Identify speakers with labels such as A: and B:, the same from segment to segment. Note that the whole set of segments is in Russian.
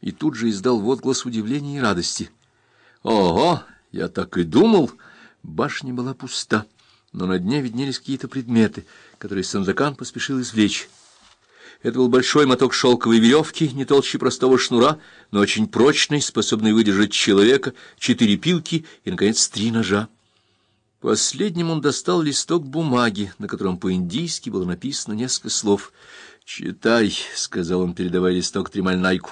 A: и тут же издал возглас удивления и радости. «Ого! Я так и думал!» Башня была пуста, но на дне виднелись какие-то предметы, которые Сандакан поспешил извлечь. Это был большой моток шелковой веревки, не толще простого шнура, но очень прочный, способный выдержать человека, четыре пилки и, наконец, три ножа. Последним он достал листок бумаги, на котором по-индийски было написано несколько слов. «Читай», — сказал он, передавая листок Тремальнайку.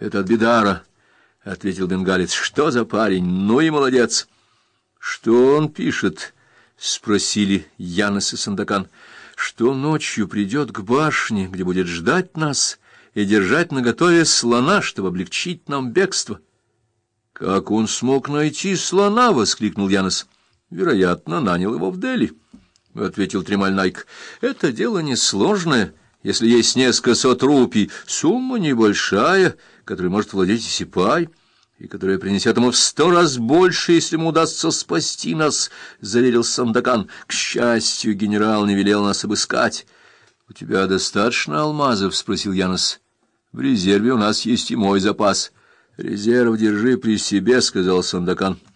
A: «Это от Бедара», — ответил бенгалец. «Что за парень? Ну и молодец!» «Что он пишет?» — спросили Янос и Сандакан что ночью придет к башне, где будет ждать нас и держать наготове слона, чтобы облегчить нам бегство. — Как он смог найти слона? — воскликнул Янос. — Вероятно, нанял его в Дели, — ответил Тремальнайк. — Это дело несложное, если есть несколько сот рупий, сумма небольшая, которой может владеть и Сипай и которая принесет ему в сто раз больше, если ему удастся спасти нас, — заверил Сандакан. К счастью, генерал не велел нас обыскать. — У тебя достаточно алмазов? — спросил Янос. — В резерве у нас есть и мой запас. — Резерв держи при себе, — сказал Сандакан. —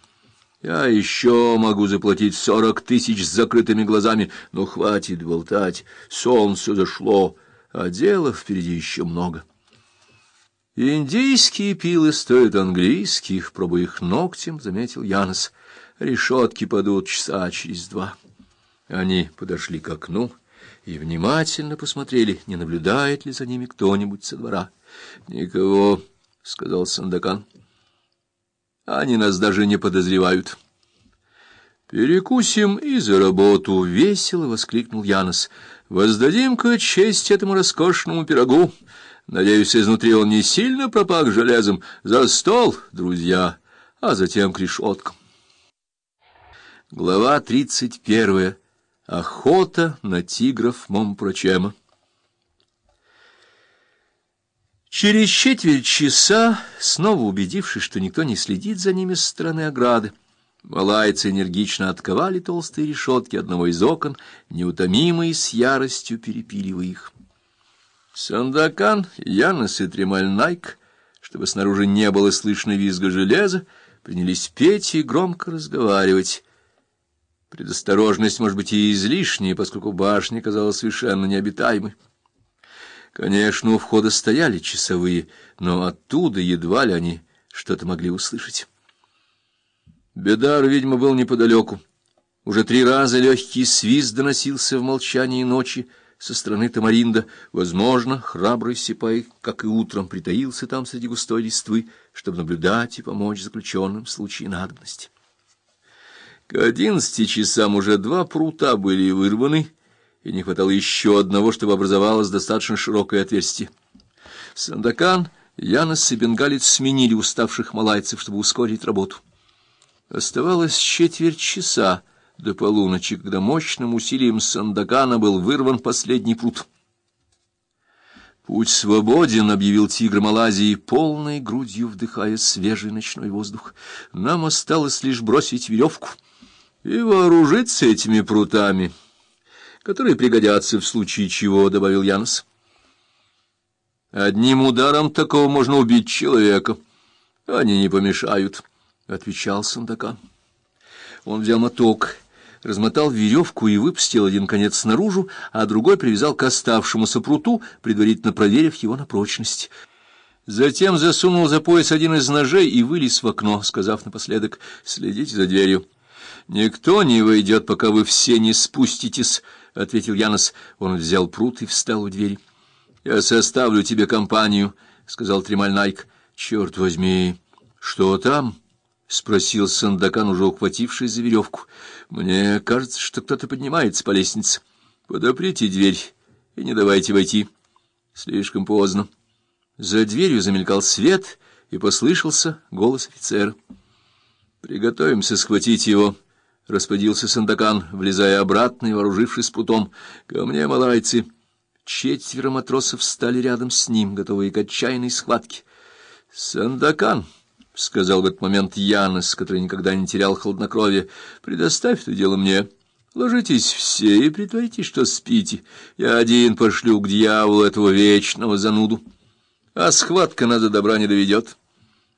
A: Я еще могу заплатить сорок тысяч с закрытыми глазами, но хватит болтать. Солнце зашло, а дела впереди еще много. — Индийские пилы стоят английских, пробуя их ногтем, заметил Янос. Решетки падут часа через два. Они подошли к окну и внимательно посмотрели, не наблюдает ли за ними кто-нибудь со двора. — Никого, — сказал Сандакан. — Они нас даже не подозревают. — Перекусим и за работу, — весело воскликнул Янос. — Воздадим-ка честь этому роскошному пирогу. Надеюсь, изнутри он не сильно пропах железом. За стол, друзья, а затем к решеткам. Глава тридцать первая. Охота на тигров Момпрочема. Через четверть часа, снова убедившись, что никто не следит за ними со стороны ограды, малайцы энергично отковали толстые решетки одного из окон, неутомимые с яростью перепиливая их. Сандакан, Янос и Тремальнайк, чтобы снаружи не было слышно визга железа, принялись петь и громко разговаривать. Предосторожность, может быть, и излишняя, поскольку башня казалась совершенно необитаемой. Конечно, у входа стояли часовые, но оттуда едва ли они что-то могли услышать. Бедар, видимо, был неподалеку. Уже три раза легкий свист доносился в молчании ночи, со стороны Тамаринда. Возможно, храбрый Сипай, как и утром, притаился там среди густой листвы, чтобы наблюдать и помочь заключенным в случае надобности. К одиннадцати часам уже два прута были вырваны, и не хватало еще одного, чтобы образовалось достаточно широкое отверстие. Сандакан, Янос и Бенгалец сменили уставших малайцев, чтобы ускорить работу. Оставалось четверть часа, до полуночи, когда мощным усилием Сандакана был вырван последний пруд. «Путь свободен», — объявил тигр Малайзии, полной грудью вдыхая свежий ночной воздух. «Нам осталось лишь бросить веревку и вооружиться этими прутами, которые пригодятся в случае чего», — добавил Янос. «Одним ударом такого можно убить человека. Они не помешают», — отвечал Сандакан. Он взял моток размотал веревку и выпустил один конец наружу, а другой привязал к оставшемуся пруту, предварительно проверив его на прочность. Затем засунул за пояс один из ножей и вылез в окно, сказав напоследок «Следите за дверью». «Никто не войдет, пока вы все не спуститесь», — ответил Янос. Он взял прут и встал у двери. «Я составлю тебе компанию», — сказал Тремаль Найк. «Черт возьми, что там?» — спросил Сандакан, уже ухватившись за веревку. — Мне кажется, что кто-то поднимается по лестнице. Подоприте дверь и не давайте войти. Слишком поздно. За дверью замелькал свет, и послышался голос офицера. — Приготовимся схватить его, — распорядился Сандакан, влезая обратно и вооружившись прутом. — Ко мне, малайцы! Четверо матросов встали рядом с ним, готовые к отчаянной схватке. — Сандакан! —— сказал в этот момент Янос, который никогда не терял хладнокровия, — предоставь это дело мне. Ложитесь все и притворитесь, что спите. Я один пошлю к дьяволу этого вечного зануду. А схватка нас до добра не доведет.